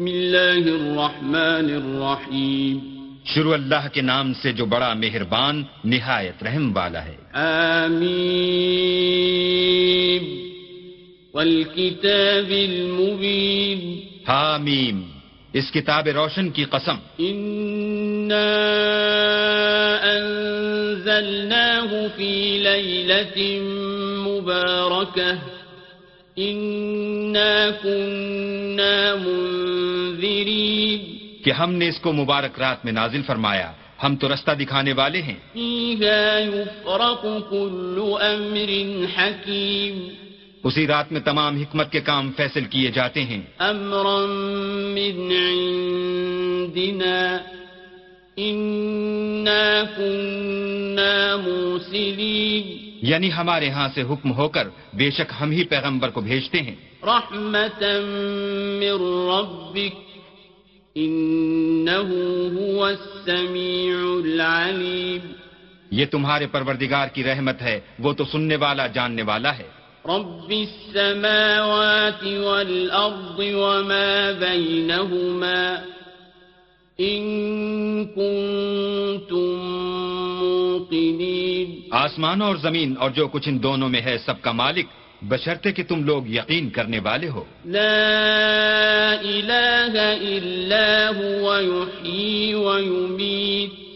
بسم اللہ الرحمن الرحیم۔ شروع اللہ کے نام سے جو بڑا مہربان نہایت رحم والا ہے۔ آمین۔ والکتاب المبین۔ حامیم۔ اس کتاب روشن کی قسم۔ انا انزلناه في ليلة مباركة انا كنا منذرين کہ ہم نے اس کو مبارک رات میں نازل فرمایا۔ ہم تو رستہ دکھانے والے ہیں۔ يفرق كل امر حكيم اسی رات میں تمام حکمت کے کام فیصل کیے جاتے ہیں۔ امرا من عندنا انا كنا مرسلين یعنی ہمارے ہاں سے حکم ہو کر بے شک ہم ہی پیغمبر کو بھیجتے ہیں۔ رحمة من ربك إنه هو السميع العليم یہ تمہارے پروردگار کی رحمت ہے وہ تو سننے والا جاننے والا ہے۔ رب السماوات والأرض وما بينهما إن كنتم موقنين آسمان اور زمین اور جو کچھ ان دونوں میں ہے سب کا مالک بشرطے کہ تم لوگ یقین کرنے والے ہو۔ لا إله إلا هو يحيي ويميت۔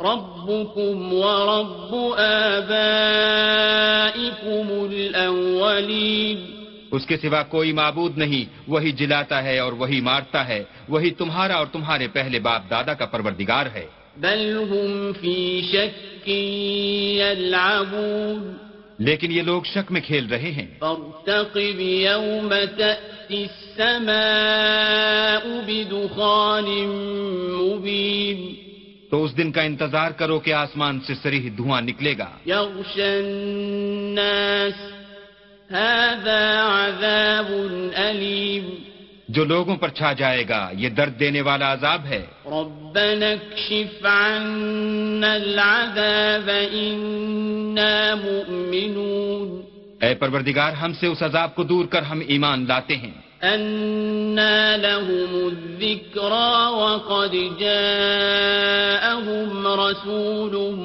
ربكم ورب آبائكم الأولين۔ اس کے سوا کوئی معبود نہیں وہی جلاتا ہے اور وہی مارتا ہے وہی تمہارا اور تمہارے پہلے باپ دادا کا پروردگار ہے۔ بل هم في شك يلعبون لیکن یہ لوگ شک میں کھیل رہے ہیں۔ فارتقب يوم تأتي السماء بدخان مبين تو اس دن کا انتظار کرو کہ آسمان سے سریح دھواں نکلے گا۔ يغشى الناس. هذا عذاب أليم جو لوگوں پر چھا جائے گا یہ درد دینے والا عذاب ہے۔ ربنا اكشف عنا العذاب مؤمنون۔ اے پروردگار ہم سے اس عذاب کو دور کر ہم ایمان لاتے ہیں۔ أنا لهم وقد جاءهم رسول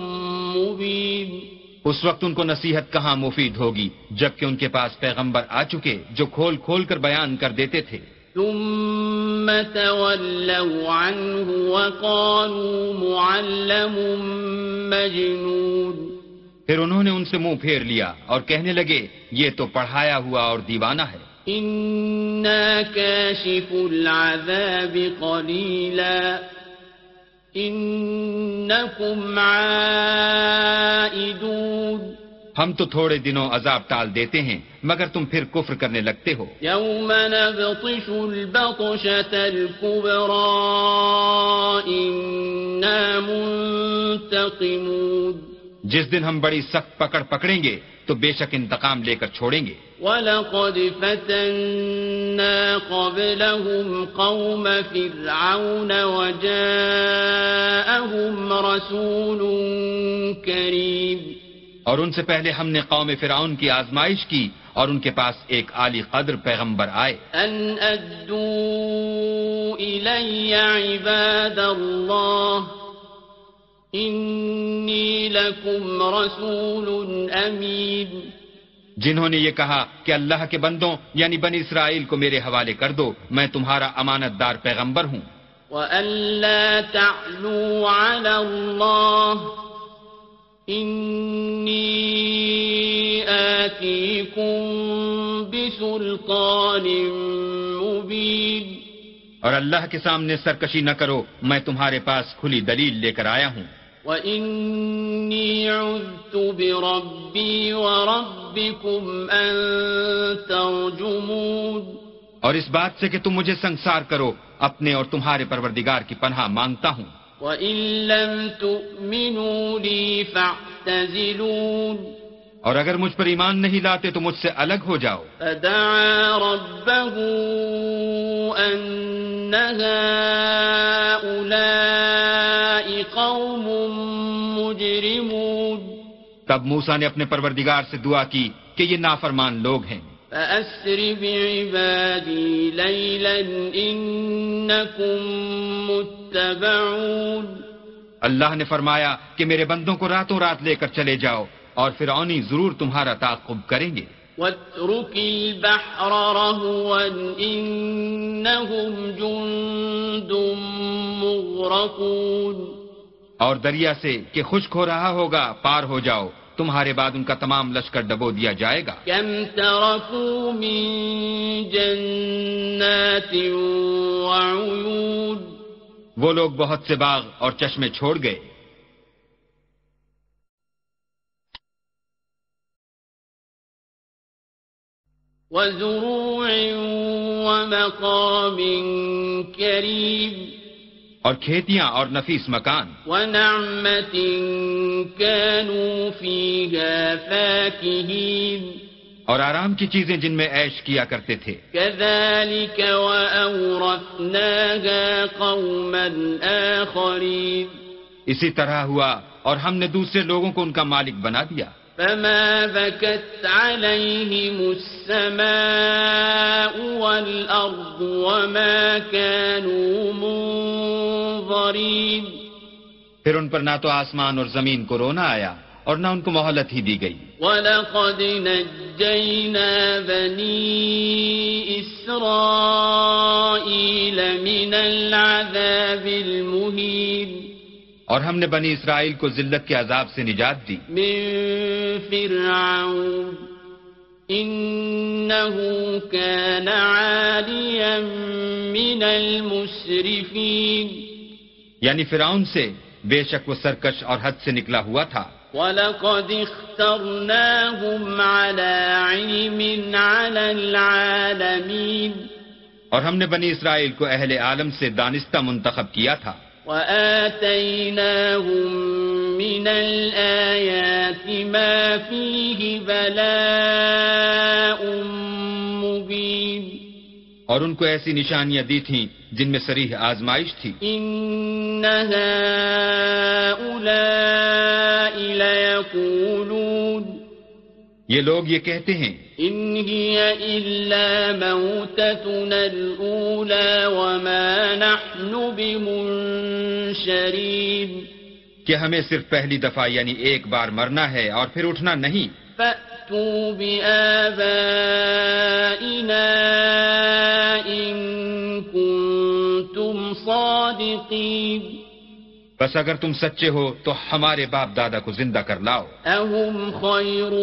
مبين اس وقت ان کو نصیحت کہاں مفید ہوگی جبکہ ان کے پاس پیغمبر آ چکے جو کھول کھول کر بیان کر دیتے تھے۔ ثم تولوا عنه وقالوا معلم مجنون۔ پھر انہوں نے ان سے منہ پھیر لیا اور کہنے لگے یہ تو پڑھایا ہوا اور دیوانہ ہے۔ إنا كاشف العذاب قليلا إنكم عائدون ہم تو تھوڑے دنوں عذاب ٹال دیتے ہیں مگر تم پھر کفر کرنے لگتے ہو۔ يوم نبطش البطشة الكبرى إنا منتقمون۔ جس دن ہم بڑی سخت پکڑ پکڑیں گے تو بے شک انتقام لے کر چھوڑیں گے۔ ولقد فتنا قبلهم قوم فرعون وجاءهم رسول كريم۔ اور ان سے پہلے ہم نے قوم فرعون کی آزمائش کی اور ان کے پاس ایک عالی قدر پیغمبر آئے۔ أن أدوا إلي عباد الله إني لكم رسول أمين۔ جنہوں نے یہ کہا کہ اللہ کے بندوں یعنی بنی اسرائیل کو میرے حوالے کر دو میں تمہارا امانت دار پیغمبر ہوں۔ وألا تعلوا على الله إني آتيكم بسلطان مبين اور اللہ کے سامنے سرکشی نہ کرو میں تمہارے پاس کھلی دلیل لے کر آیا ہوں۔ وإني عذت بربي وربكم أن ترجمون اور اس بات سے کہ تم مجھے سنسار کرو اپنے اور تمہارے پروردگار کی پناہ مانگتا ہوں۔ وإن لم تؤمنوا لي فاعتزلون اور اگر مجھ پر ایمان نہیں لاتے تو مجھ سے الگ ہو جاؤ۔ فدعا ربه أن هؤلاء قوم مجرمون تب موسا نے اپنے پروردگار سے دعا کی کہ یہ نافرمان لوگ ہیں۔ فأسر بعبادي ليلا إنكم متبعون. اللہ نے فرمایا کہ میرے بندوں کو راتوں رات لے کر چلے جاؤ اور فرعونی ضرور تمہارا تعقب کریں گے۔ واترك البحر رهوا إنهم جند مغرقون۔ اور دریا سے کہ خشک ہو رہا ہوگا پار ہو جاؤ۔ تمہارے بعد ان کا تمام لشکر ڈبو دیا جائے گا۔ كم تركوا من جنات وعيون وہ لوگ بہت سے باغ اور چشمے چھوڑ گئے۔ وزروع ومقام كريم اور کھیتیاں اور نفیس مکان۔ ونعمة كانوا فيها فاكهين اور آرام کی چیزیں جن میں عیش کیا کرتے تھے۔ كذلك وأورثناها قوما آخرين اسی طرح ہوا اور ہم نے دوسرے لوگوں کو ان کا مالک بنا دیا۔ فما بكت عليهم السماء والأرض وما كانوا منظرين پھر ان پر نہ تو آسمان اور زمین کو رونا آیا اور نہ ان کو مہلت ہی دی گئی۔ ولقد نجينا بني إسرائيل من العذاب المهين۔ اور ہم نے بنی اسرائیل کو ذلت کے عذاب سے نجات دی۔ من فرعون إنه كان عاليا من المسرفين۔ یعنی فرعون سے بے شک وہ سرکش اور حد سے نکلا ہوا تھا۔ ولقد اخترناهم على علم على العالمين۔ اور ہم نے بنی اسرائیل کو اہل عالم سے دانستہ منتخب کیا تھا۔ وآتيناهم من الآيات ما فيه بلاء اور ان کو ایسی نشانیاں دی تھیں جن میں سریح آزمائش تھی۔ ليقولون یہ لوگ یہ کہتے ہیں۔ إن هي إلا موتتنا الأولى وما نحن بمنشرين کہ ہمیں صرف پہلی دفعہ یعنی ایک بار مرنا ہے اور پھر اٹھنا نہیں۔ فأتوا بآبائنا إن كنتم صادقين بس اگر تم سچے ہو تو ہمارے باپ دادا کو زندہ کر لاؤ۔ أهم خير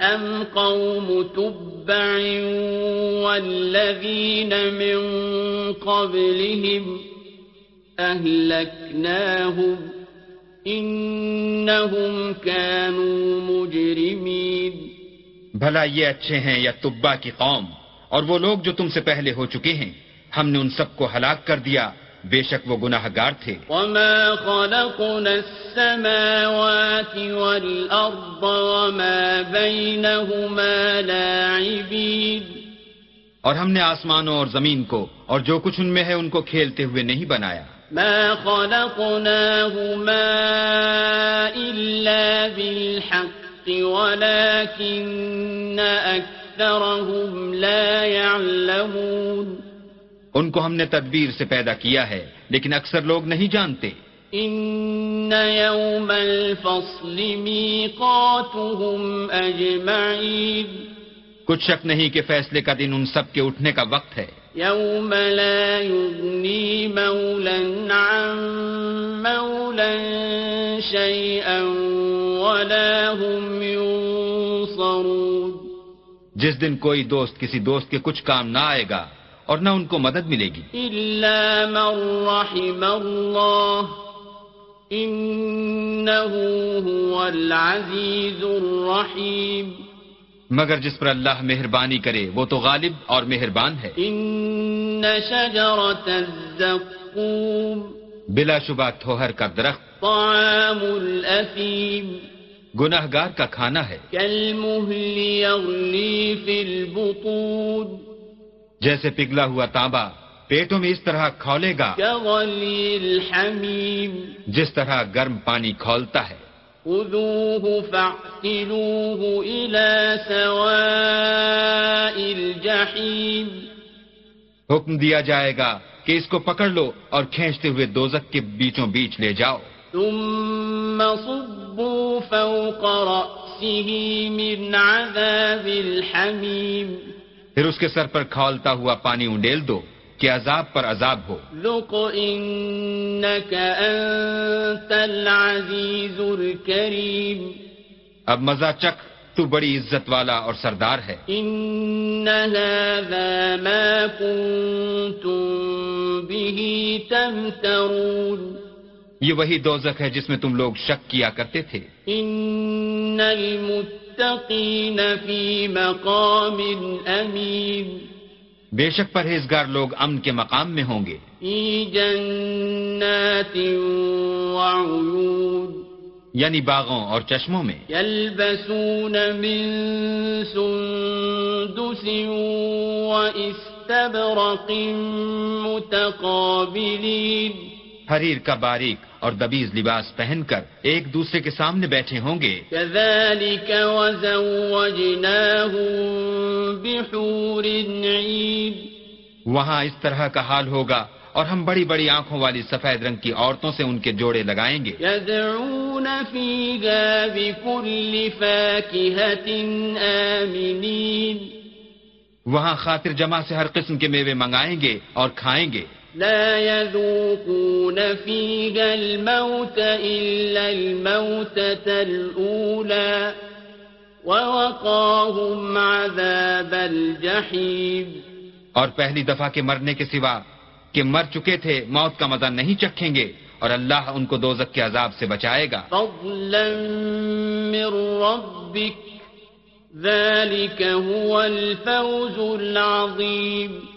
أم قوم تبع والذين من قبلهم أهلكناهم إنهم كانوا مجرمين بھلا یہ اچھے ہیں یا تبا کی قوم اور وہ لوگ جو تم سے پہلے ہو چکے ہیں ہم نے ان سب کو ہلاک کر دیا بے شک وہ گناہ گار تھے۔ وما خلقنا السماوات والأرض وما بينهما لاعبين۔ اور ہم نے آسمانوں اور زمین کو اور جو کچھ ان میں ہے ان کو کھیلتے ہوئے نہیں بنایا۔ ما خلقناهما إلا بالحق ولكن أكثرهم لا يعلمون. ان کو ہم نے تدبیر سے پیدا کیا ہے لیکن اکثر لوگ نہیں جانتے۔ إن يوم الفصل ميقاتهم أجمعين. کچھ شک نہیں کہ فیصلے کا دن ان سب کے اٹھنے کا وقت ہے۔ يوم لا يغني مولا عن مولا شيئا ولا هم جس دن کوئی دوست کسی دوست کے کچھ کام نہ آئے گا اور نہ ان کو مدد ملے گی۔ إلا من رحم الله إنه هو العزيز الرحيم مگر جس پر اللہ مہربانی کرے وہ تو غالب اور مہربان ہے۔ إن شجرة الزقوم بلا شبہ تھوہر کا درخت۔ طعام گناہ گار کا کھانا ہے۔ جیسے پگھلا ہوا تانبا پیٹوں میں اس طرح کھولے گا۔ جس طرح گرم پانی کھولتا ہے۔ خذوه فاعتلوه إلى سواء الجحيم حکم دیا جائے گا کہ اس کو پکڑ لو اور کھینچتے ہوئے دوزک کے بیچوں بیچ لے جاؤ۔ ثم صبوا فوق رأسه من عذاب الحميم پھر اس کے سر پر کھولتا ہوا پانی انڈیل دو کہ عذاب پر عذاب ہو۔ ذق إنك أنت العزيز الكريم اب مزہ چکھ تو بڑی عزت والا اور سردار ہے۔ إن هذا ما كنتم به تمترون یہ وہی دوزخ ہے جس میں تم لوگ شک کیا کرتے تھے۔ إن المتقين في مقام أمين بے شک پرہیزگار لوگ امن کے مقام میں ہوں گے۔ جنات وعيون یعنی باغوں اور چشموں میں۔ يلبسون من سندس واستبرق متقابلين حریر کا باریک اور دبیز لباس پہن کر ایک دوسرے کے سامنے بیٹھے ہوں گے۔ كذلك وزوجناهم بحور عين۔ وہاں اس طرح کا حال ہوگا اور ہم بڑی بڑی آنکھوں والی سفید رنگ کی عورتوں سے ان کے جوڑے لگائیں گے۔ يدعون فيها بكل فاكهة آمنين۔ وہاں خاطر جمع سے ہر قسم کے میوے منگائیں گے اور کھائیں گے۔ لا يذوقون فيها الموت إلا الموتة الأولى ووقاهم عذاب الجحيم اور پہلی دفعہ کے مرنے کے سوا کہ مر چکے تھے موت کا مزہ نہیں چکھیں گے اور اللہ ان کو دوزک کے عذاب سے بچائے گا۔ فضلا من ربك ذلك هو الفوز العظيم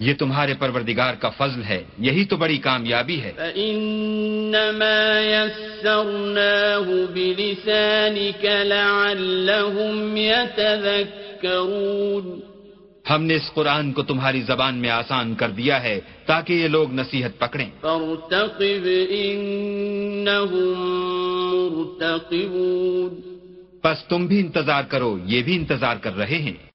یہ تمہارے پروردگار کا فضل ہے یہی تو بڑی کامیابی ہے۔ فإنما يسرناه بلسانك لعلهم يتذكرون۔ ہم نے اس قرآن کو تمہاری زبان میں آسان کر دیا ہے تاکہ یہ لوگ نصیحت پکڑیں۔ فارتقب إنهم مرتقبون۔ بس تم بھی انتظار کرو یہ بھی انتظار کر رہے ہیں۔